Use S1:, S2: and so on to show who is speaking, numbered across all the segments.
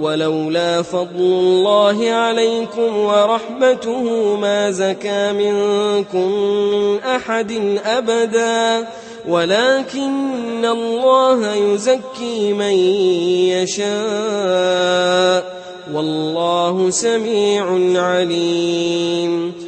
S1: ولولا فضل الله عليكم ورحمته ما زكى منكم من أحد أبدا. ولكن الله يزكي من يشاء. والله سميع عليم.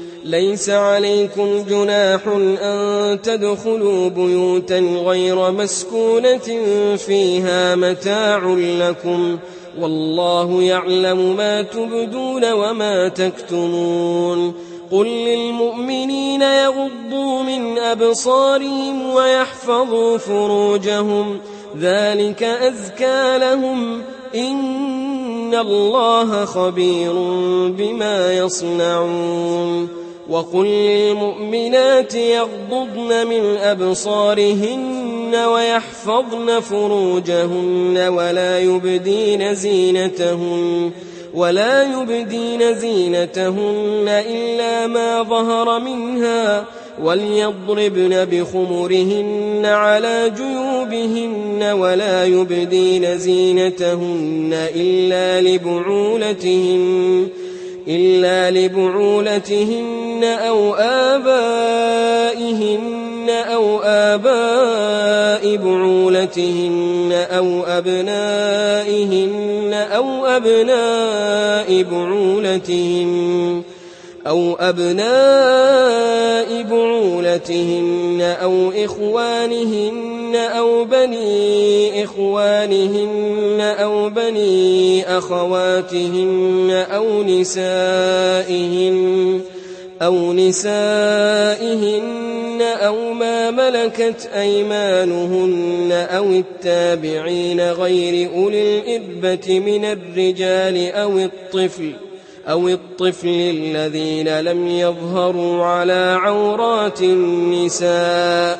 S1: ليس عليكم جناح أن تدخلوا بيوتا غير مسكونة فيها متاع لكم والله يعلم ما تبدون وما تكتمون قل للمؤمنين يغضوا من أبصارهم ويحفظوا فروجهم ذلك أزكى لهم إن الله خبير بما يصنعون وقل للمؤمنات يغضضن من أبصارهن ويحفظن فروجهن ولا يبدين زينتهن ولا يبدين زينتهن إلا ما ظهر منها وليضربن بخمرهن على جيوبهن ولا يبدين زينتهن إلا لبعولتهن إلا لبعولتهن أو آبائهن أو آباء بعولتهن أو أبنائهن أو أبناء بعولتهن أو أبناء بعولتهن أو إخوانهن أو بني إخوانهن أو بني أخواتهن أو نسائهن أو نسائهن أو ما ملكت أيمانهن أو التابعين غير أولي الإربة من الرجال أو الطفل أو الطفل الذين لم يظهروا على عورات النساء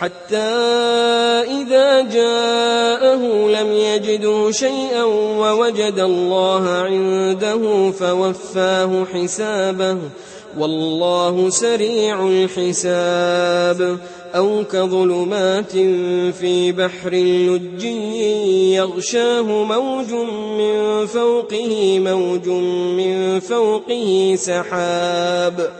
S1: حتى إذا جاءه لم يجدوا شيئا ووجد الله عنده فوفاه حسابه. والله سريع الحساب. أو كظلمات في بحر لج يغشاه موج من فوقه موج من فوقه سحاب.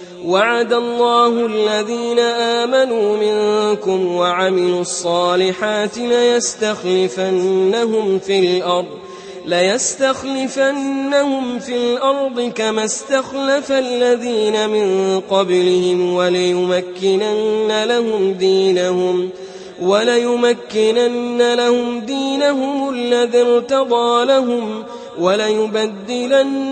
S1: وعد الله الذين آمنوا منكم وعملوا الصالحات ليستخلفنهم في الأرض ليستخلفنهم في الأرض كما استخلف الذين من قبلهم وليمكنن لهم دينهم وليمكنن لهم دينهم الذي ارتضى لهم وليبدلنهم